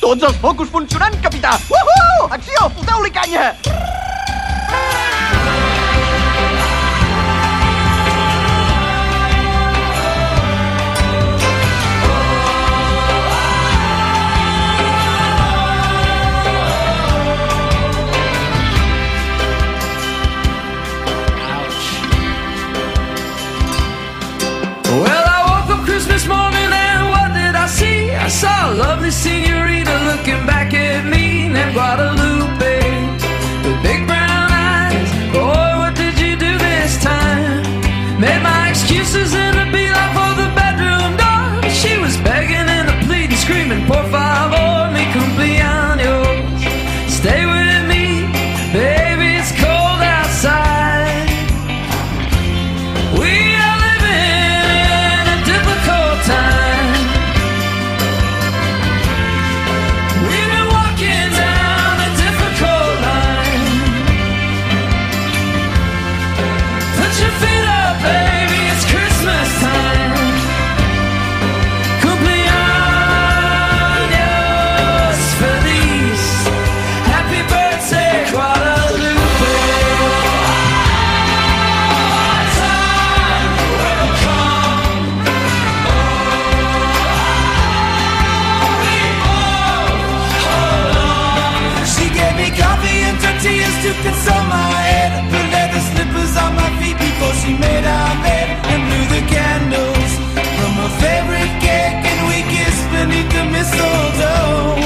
Tots els focus funcionant, capità! Uhu! Acció! Foteu-li canya! Well, Saw a lovely senorita looking back at me named Guadalupe she made our bed and blew the candles from her favorite cake. And we kissed beneath the mistletoe.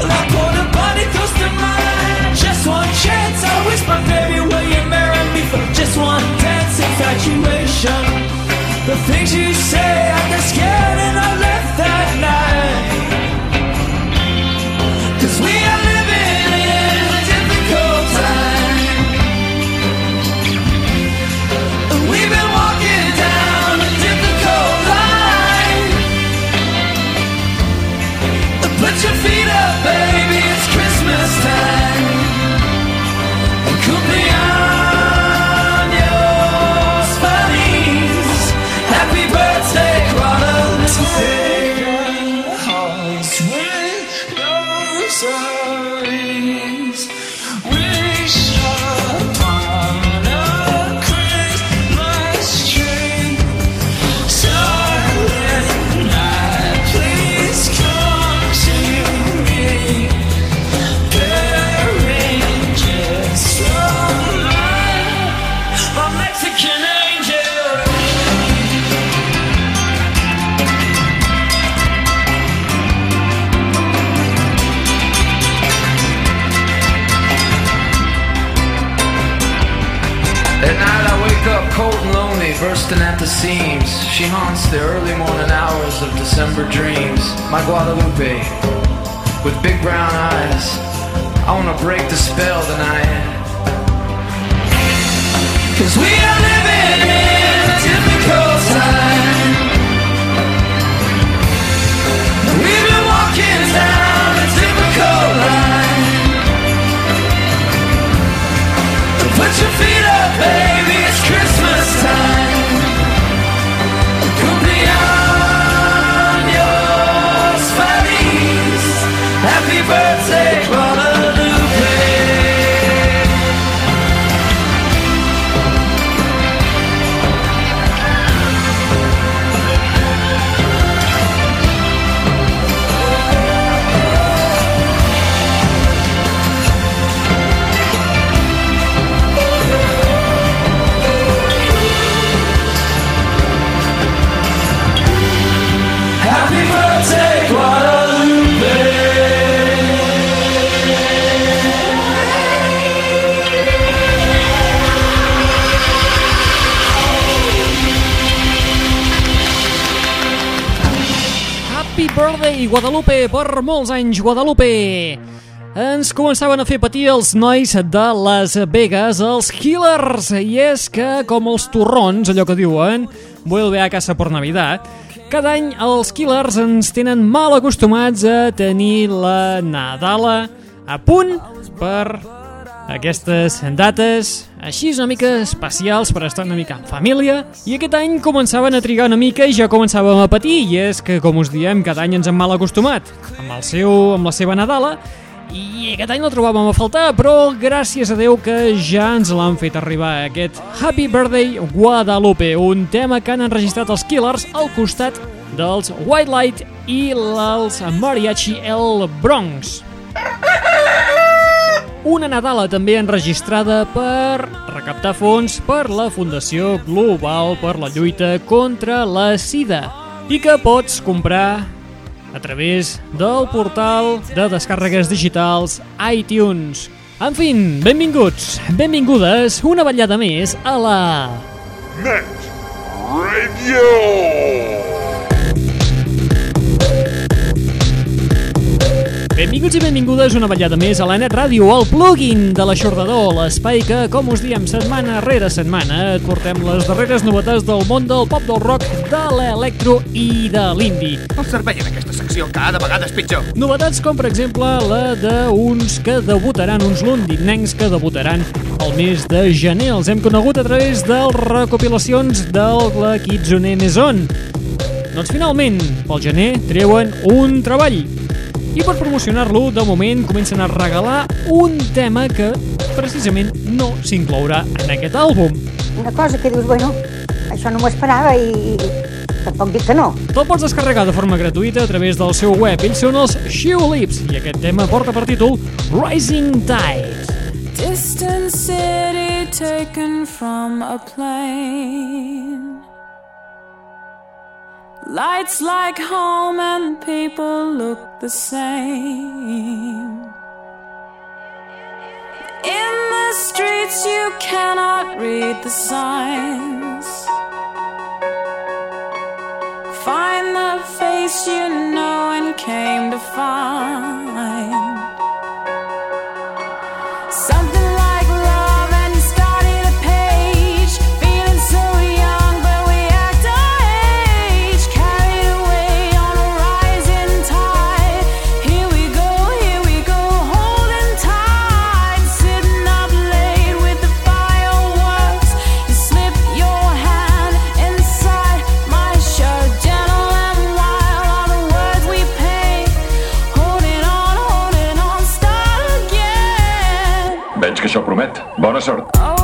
A body close to mine. Just one chance. I whispered, baby, will you marry me for just one dance? Infatuation. The things you sun. Bursting at the seams. She haunts the early morning hours of December dreams. My Guadalupe, with big brown eyes. I wanna break the spell tonight. Cause we are living in a difficult time. We've been walking down a difficult line. Put your feet up, baby, Guadalupe, per molts anys, Guadalupe! Ens començaven a fer patir els nois de Las Vegas, els Killers, i és que, com els torrons, allò que diuen, vuelve a casa por Navidad, cada any els Killers ens tenen mal acostumats a tenir la Nadala a punt per aquestes dates així una mica especials per estar una mica en família i aquest any començaven a trigar una mica i ja començàvem a patir i és que, com us diem, cada any ens hem mal acostumat amb, el seu, amb la seva Nadala i aquest any la trobàvem a faltar, però gràcies a Déu que ja ens l'han fet arribar aquest Happy Birthday Guadalupe, un tema que han enregistrat els Killers al costat dels White Light i els Mariachi El Bronx. Una Nadala també enregistrada per recaptar fons per la Fundació Global per la lluita contra la sida i que pots comprar a través del portal de descàrregues digitals iTunes. En fin, benvinguts, benvingudes una ballada més a la... Net Radio! Benvinguts i benvingudes una ballada més a la Net Ràdio, el plugin de l'aixordador, l'espai que, com us diem, setmana rere setmana et portem les darreres novetats del món del pop, del rock, de l'electro i de l'indi. El servei en aquesta secció cada vegada és pitjor. Novetats com, per exemple, la d'uns que debutaran, uns londinencs que debutaran el mes de gener. Els hem conegut a través de recopilacions del la Kitsune Maison. Doncs finalment, pel gener, treuen un treball i per promocionar-lo, de moment comencen a regalar un tema que precisament no s'inclourà en aquest àlbum. Una cosa que dius, bueno, això no m'ho esperava i tampoc dic que no. Te'l pots descarregar de forma gratuïta a través del seu web. Ells són els Shoe Lips i aquest tema porta per títol Rising Tide. Distant city taken from a plane. Lights like home and people look the same. In the streets, you cannot read the signs. Find the face you know and came to find. Veig que això promet. Bona sort. Overthinking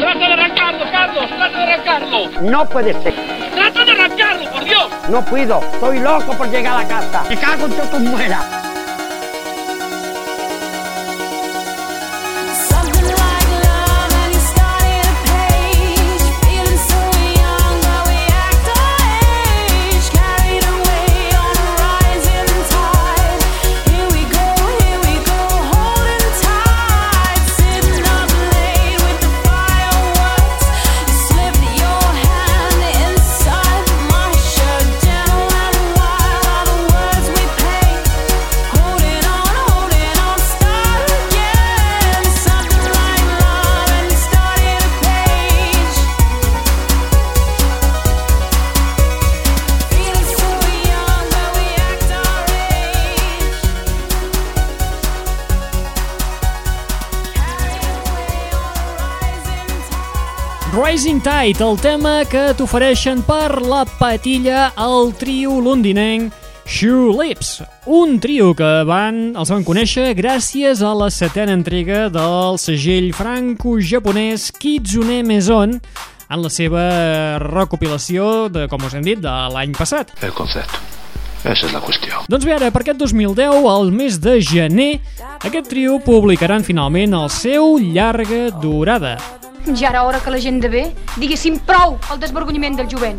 ¡Trata de arrancarlo, Carlos! ¡Trata de arrancarlo! No puede ser. ¡Trata de arrancarlo, por Dios! No puedo. Estoy loco por llegar a la casa. Me cago en todas tus Tide, el tema que t'ofereixen per la patilla el trio londinenc Shoe Lips, un trio que van, els van conèixer gràcies a la setena entrega del segell franco-japonès Kitsune Maison en la seva recopilació, de, com us hem dit, de l'any passat. El concepto. Esa es la cuestión. Doncs bé, ara, per aquest 2010, al mes de gener, aquest trio publicaran finalment el seu llarga durada. Ja era hora que la gent de bé diguéssim prou al desvergonyiment del jovent.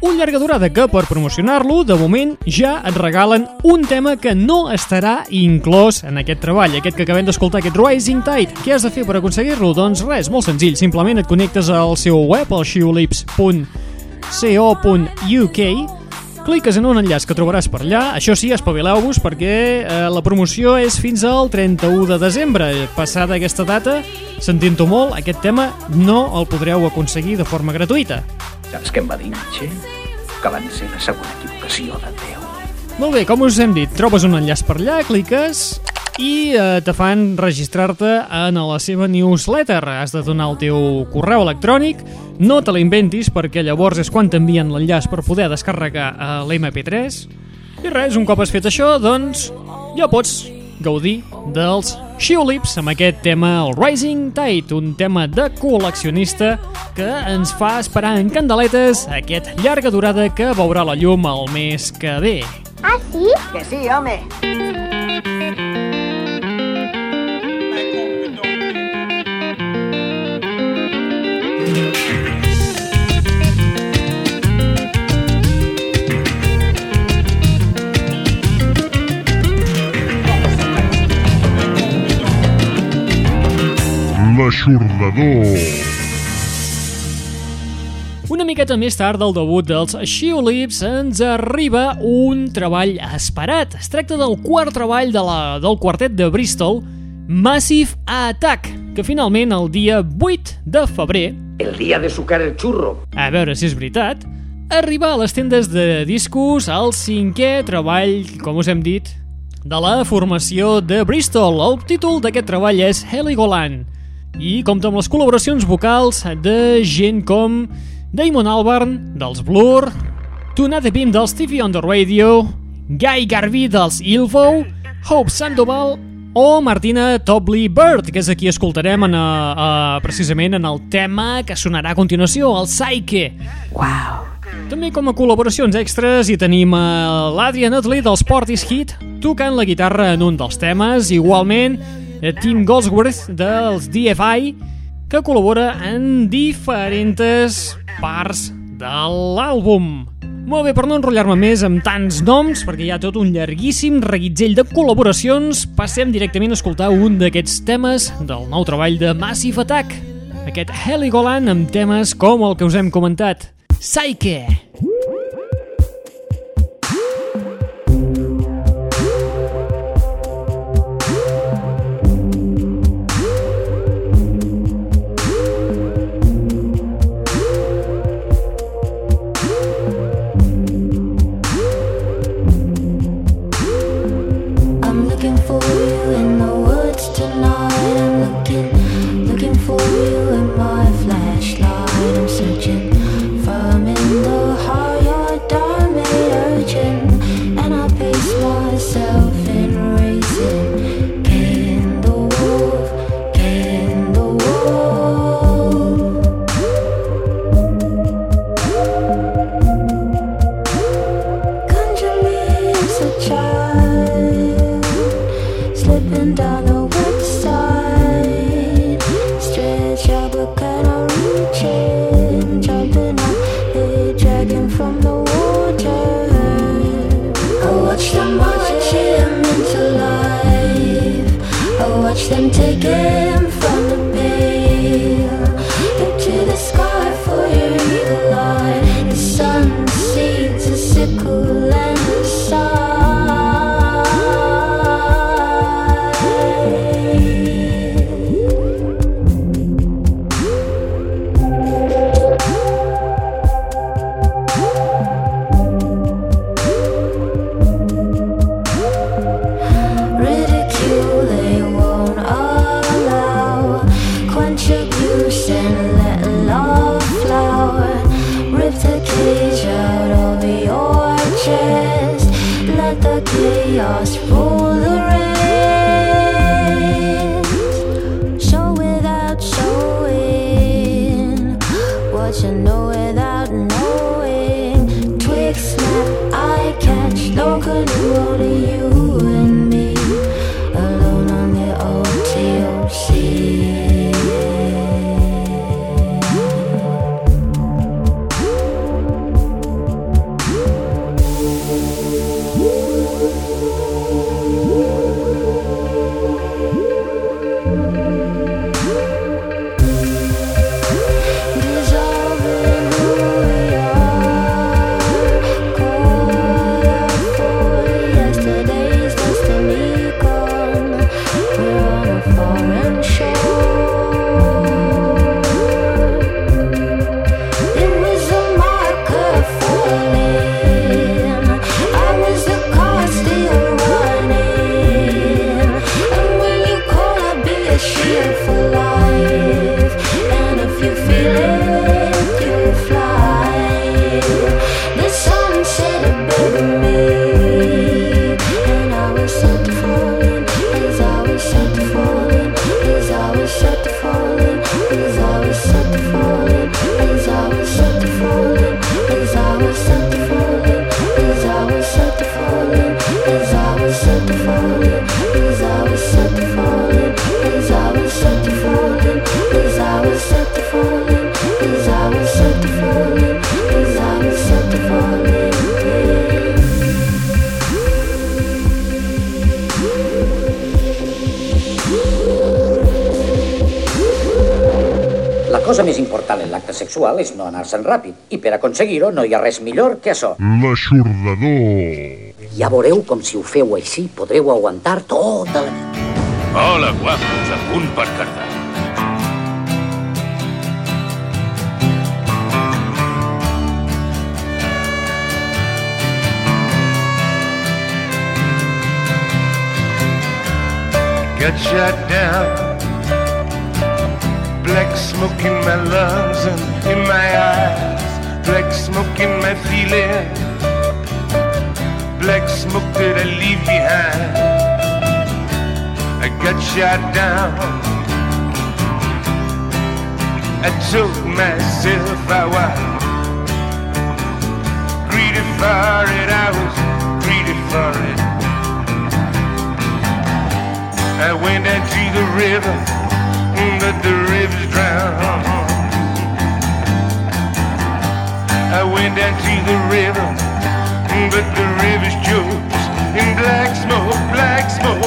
Un llarga durada que, per promocionar-lo, de moment ja et regalen un tema que no estarà inclòs en aquest treball, aquest que acabem d'escoltar, aquest Rising Tide. Què has de fer per aconseguir-lo? Doncs res, molt senzill, simplement et connectes al seu web, al shiulips.co.uk, cliques en un enllaç que trobaràs per allà, això sí, espavileu-vos perquè eh, la promoció és fins al 31 de desembre. Passada aquesta data, sentint-ho molt, aquest tema no el podreu aconseguir de forma gratuïta. Saps què em va dir Nietzsche? Que van ser la segona equivocació de Déu. Molt bé, com us hem dit, trobes un enllaç per allà, cliques i eh, te fan registrar-te en la seva newsletter. Has de donar el teu correu electrònic, no te l'inventis perquè llavors és quan t'envien l'enllaç per poder descarregar eh, l'MP3. I res, un cop has fet això, doncs ja pots gaudir dels Shiolips amb aquest tema, el Rising Tide, un tema de col·leccionista que ens fa esperar en candeletes aquest llarga durada que veurà la llum el mes que ve. Ah, sí? Que sí, home. L'aixordador. Una miqueta més tard del debut dels Shiolips ens arriba un treball esperat. Es tracta del quart treball de la, del quartet de Bristol, Massive Attack, que finalment el dia 8 de febrer, El día de sucar el churro. a veure si és veritat, arriba a les tendes de discos el cinquè treball, com us hem dit, de la formació de Bristol. El títol d'aquest treball és Heligoland i compta amb les col·laboracions vocals de gent com Damon Albarn, dels Blur, Tuna de Bim dels Stevie on the Radio, Guy Garvey dels Ilvo, Hope Sandoval o Martina Tobley Bird, que és aquí escoltarem en, uh, uh, precisament en el tema que sonarà a continuació, el Psyche. Uau. També com a col·laboracions extras hi tenim a l'Adrian Utley dels Portis Hit tocant la guitarra en un dels temes, igualment eh, Tim Goldsworth dels DFI que col·labora en diferents parts de l'àlbum. Molt bé, per no enrotllar-me més amb tants noms, perquè hi ha tot un llarguíssim reguitzell de col·laboracions, passem directament a escoltar un d'aquests temes del nou treball de Massive Attack. Aquest Heligoland amb temes com el que us hem comentat. Psyche! I'm és no anar-se'n ràpid, i per aconseguir-ho no hi ha res millor que això. L'aixordador. Ja veureu com si ho feu així podreu aguantar tota la nit. Hola, guapos, a punt per cardar. Got shot down. Black smoke in my lungs and in my eyes. Black smoke in my feeling. Black smoke that I leave behind. I got shot down. I told myself I was greedy for it. I was greedy for it. I went down to the river, but the river's drowned. I went down to the river, but the river's choked in black smoke, black smoke.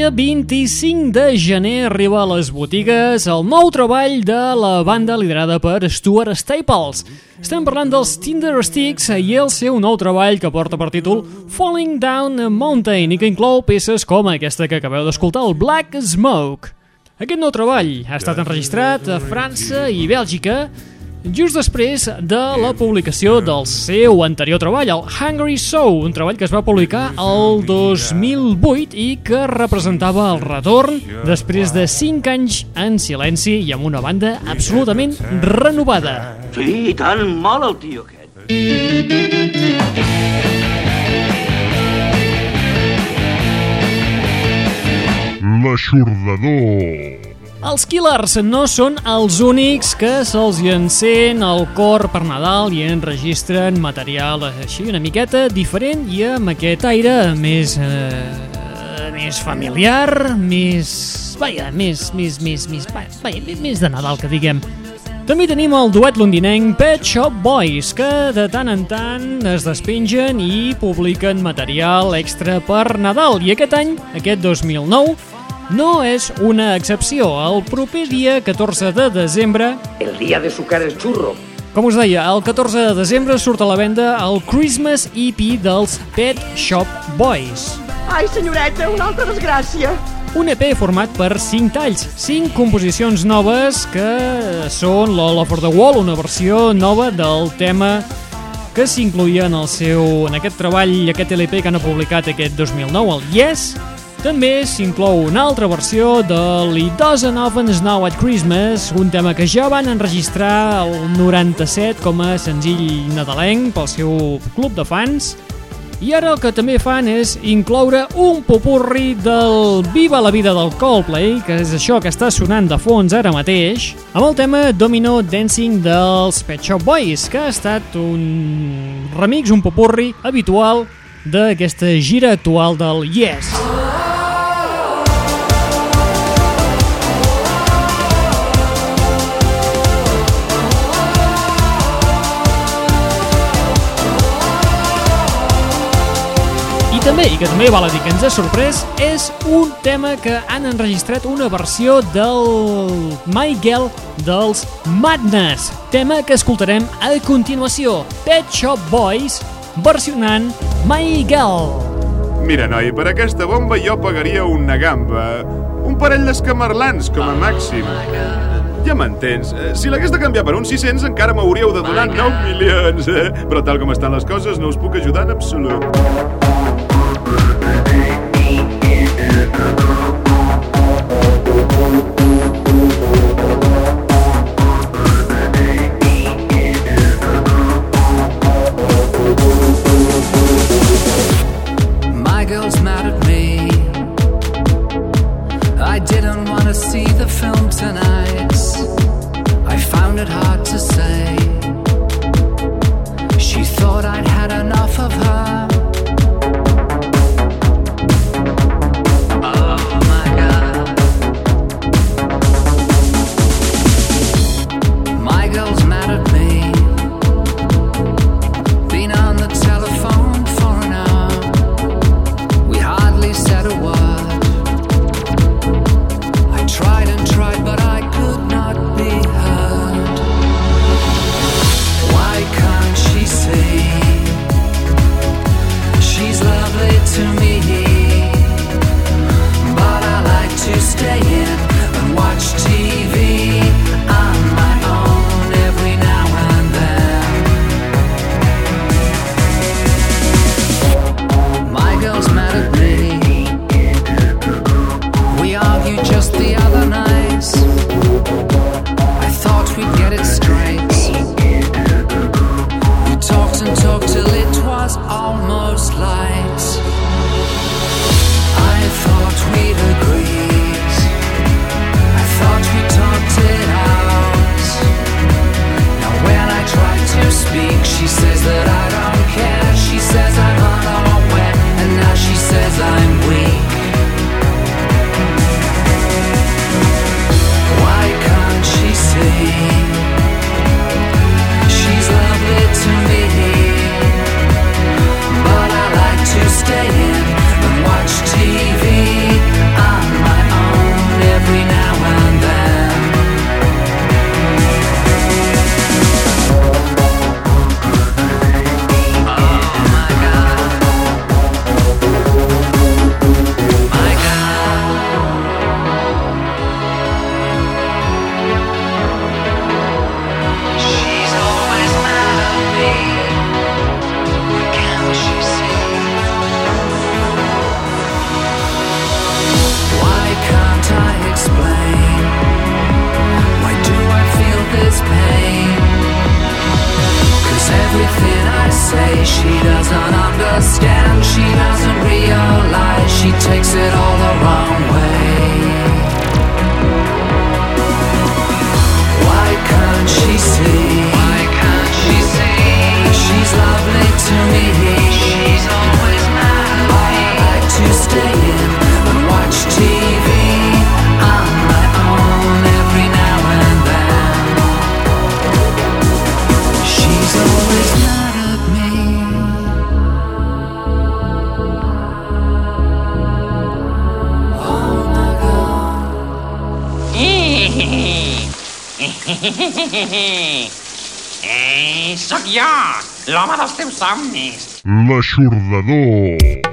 Dia 25 de gener arriba a les botigues el nou treball de la banda liderada per Stuart Staples. Estem parlant dels Tinder Sticks i el seu nou treball que porta per títol Falling Down a Mountain i que inclou peces com aquesta que acabeu d'escoltar, el Black Smoke. Aquest nou treball ha estat enregistrat a França i Bèlgica just després de la publicació del seu anterior treball, el Hungry Soul, un treball que es va publicar el 2008 i que representava el retorn després de 5 anys en silenci i amb una banda absolutament renovada. Sí, tan mal el tio aquest. L'aixordador. Els Killers no són els únics que se'ls encén el cor per Nadal i enregistren material així una miqueta diferent i amb aquest aire més... Eh, més familiar, més... Vaja, més, més, més, més, vaja, més de Nadal, que diguem. També tenim el duet londinenc Pet Shop Boys, que de tant en tant es despengen i publiquen material extra per Nadal. I aquest any, aquest 2009, no és una excepció. El proper dia 14 de desembre... El dia de sucar el xurro. Com us deia, el 14 de desembre surt a la venda el Christmas EP dels Pet Shop Boys. Ai, senyoreta, una altra desgràcia. Un EP format per 5 talls, 5 composicions noves que són l'All Over the Wall, una versió nova del tema que s'incluïa en el seu en aquest treball, aquest LP que han publicat aquest 2009, el Yes. També s'inclou una altra versió de It Doesn't Often Snow at Christmas, un tema que ja van enregistrar el 97 com a senzill nadalenc pel seu club de fans. I ara el que també fan és incloure un popurri del Viva la vida del Coldplay, que és això que està sonant de fons ara mateix, amb el tema Domino Dancing dels Pet Shop Boys, que ha estat un remix, un popurri habitual d'aquesta gira actual del Yes. I també, i que també val a dir que ens ha sorprès, és un tema que han enregistrat una versió del My Girl dels Madness, tema que escoltarem a continuació, Pet Shop Boys versionant My Girl. Mira, noi, per aquesta bomba jo pagaria una gamba. Un parell d'escamarlans, com a màxim. Ja m'entens. Eh, Si l'hagués de canviar per uns 600 encara m'hauríeu de donar 9 milions, eh? Però tal com estan les coses no us puc ajudar en absolut. I didn't want to see the film tonight. I found it hard to say. see? Why can't she see? She's lovely to me. Ei, sóc jo, l'home dels teus somnis. L'aixordador.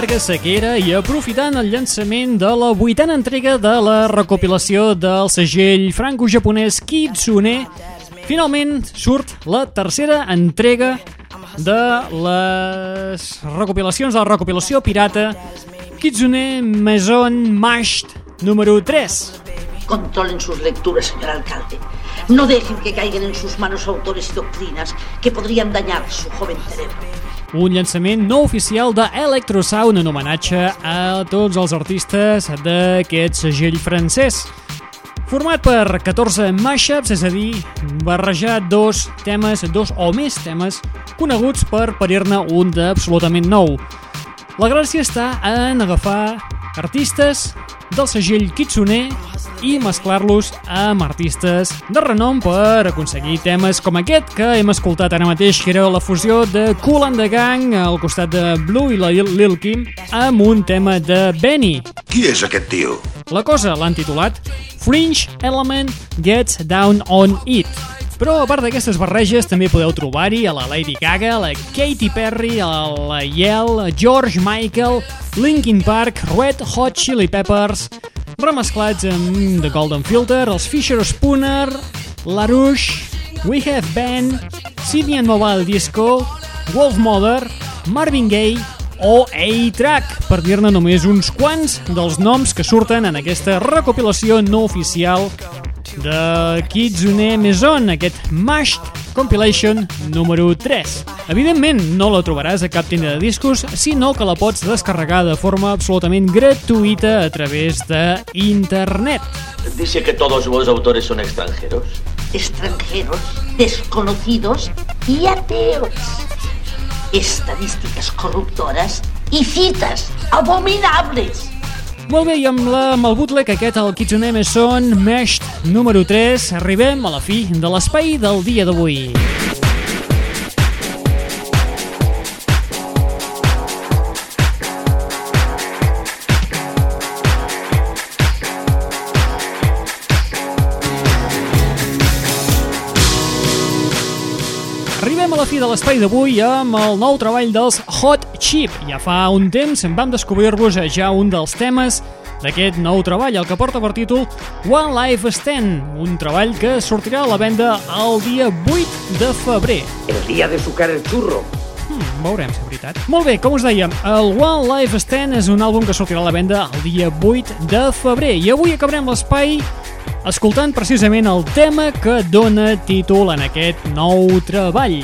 llarga sequera i aprofitant el llançament de la vuitena entrega de la recopilació del segell franco-japonès Kitsune, finalment surt la tercera entrega de les recopilacions de la recopilació pirata Kitsune Maison Mashed número 3. Controlen sus lecturas, señor alcalde. No dejen que caigan en sus manos autores y doctrinas que podrían dañar su joven cerebro un llançament no oficial de en homenatge a tots els artistes d'aquest segell francès. Format per 14 mashups, és a dir, barrejar dos temes, dos o més temes, coneguts per parir-ne un d'absolutament nou. La gràcia està en agafar artistes del segell Kitsune i mesclar-los amb artistes de renom per aconseguir temes com aquest que hem escoltat ara mateix, que era la fusió de Cool and the Gang al costat de Blue i la Lil Kim amb un tema de Benny. Qui és aquest tio? La cosa l'han titulat Fringe Element Gets Down on It. Però a part d'aquestes barreges també podeu trobar-hi a la Lady Gaga, la Katy Perry, a la Yell, George Michael, Linkin Park, Red Hot Chili Peppers, remesclats amb The Golden Filter, els Fisher Spooner, LaRouche, We Have Been, Sydney and Mobile Disco, Wolf Mother, Marvin Gaye o A-Track, per dir-ne només uns quants dels noms que surten en aquesta recopilació no oficial de Kitsune Maison, aquest Mashed Compilation número 3. Evidentment, no la trobaràs a cap tenda de discos, sinó que la pots descarregar de forma absolutament gratuïta a través de internet. Dice que todos los autores son extranjeros. Extranjeros, desconocidos y ateos. Estadísticas corruptoras y citas abominables. Molt bé, i amb, la, amb el bootleg aquest, el Kitsune Maison Meshed número 3, arribem a la fi de l'espai del dia d'avui. Arribem a la fi de l'espai d'avui amb el nou treball dels Hot Chip. Ja fa un temps vam descobrir-vos ja un dels temes d'aquest nou treball, el que porta per títol One Life Stand, un treball que sortirà a la venda el dia 8 de febrer. El dia de sucar el xurro. Hmm, veurem si és veritat. Molt bé, com us dèiem, el One Life Stand és un àlbum que sortirà a la venda el dia 8 de febrer i avui acabarem l'espai escoltant precisament el tema que dona títol en aquest nou treball.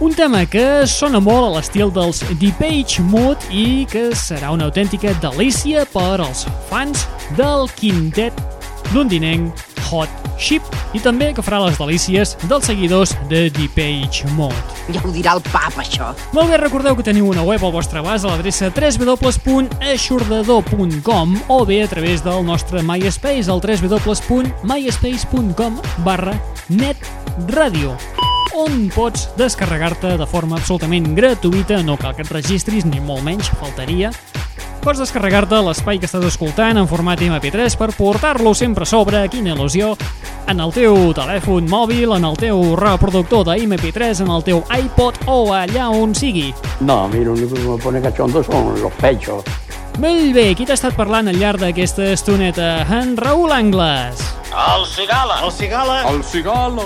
Un tema que sona molt a l'estil dels Depeche Mode i que serà una autèntica delícia per als fans del quintet londinenc Hot Chip i també que farà les delícies dels seguidors de Depeche Mode. Ja ho dirà el pap, això. Molt bé, recordeu que teniu una web al vostre abast a l'adreça www.aixordador.com o bé a través del nostre MySpace al www.myspace.com barra netradio on pots descarregar-te de forma absolutament gratuïta, no cal que et registris, ni molt menys, faltaria. Pots descarregar-te l'espai que estàs escoltant en format MP3 per portar-lo sempre a sobre, quina il·lusió, en el teu telèfon mòbil, en el teu reproductor de MP3, en el teu iPod o allà on sigui. No, a mí lo único que me pone cachondo son los pechos. Molt bé, qui t'ha estat parlant al llarg d'aquesta estoneta? En Raül Angles. El cigala. El cigala. El cigala.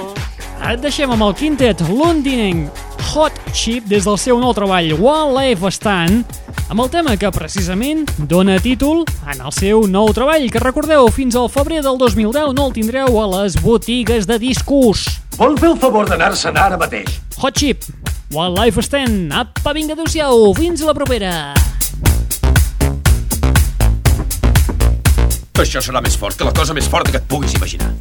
Et deixem amb el quintet londinenc Hot Chip des del seu nou treball One Life Stand amb el tema que precisament dona títol en el seu nou treball que recordeu fins al febrer del 2010 no el tindreu a les botigues de discos. Vol fer el favor d'anar-se'n ara mateix? Hot Chip, One Life Stand, apa, vinga, adeu-siau, fins la propera. Això serà més fort que la cosa més forta que et puguis imaginar.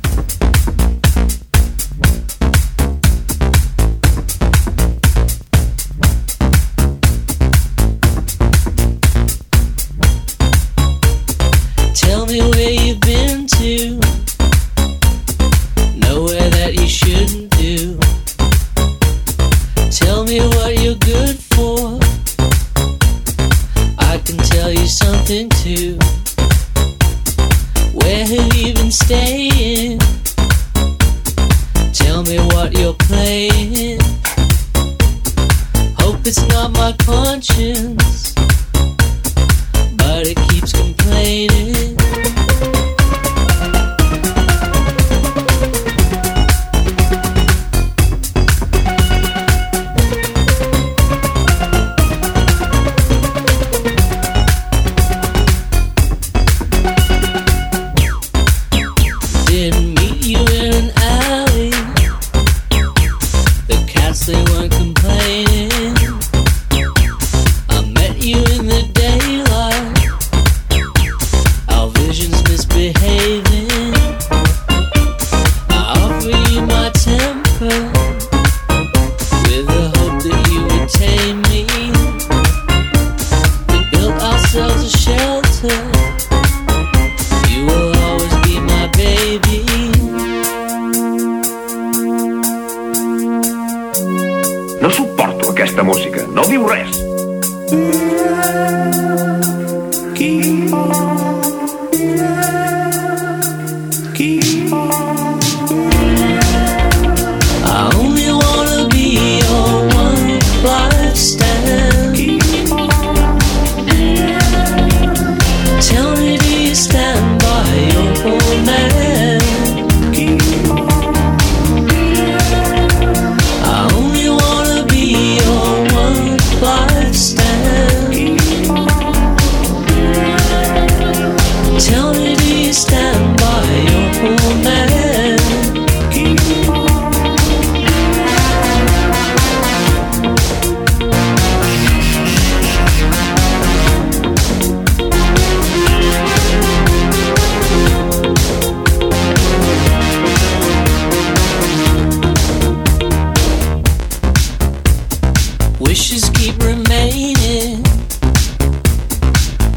wishes keep remaining.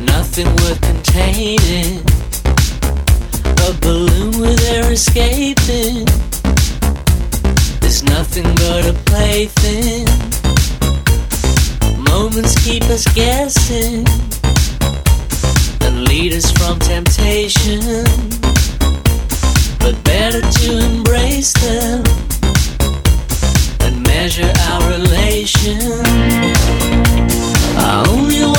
Nothing worth containing. A balloon where they're escaping. There's nothing but a plaything. Moments keep us guessing and lead us from temptation. But better to embrace them measure our relation. I only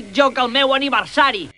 pitjor que el meu aniversari.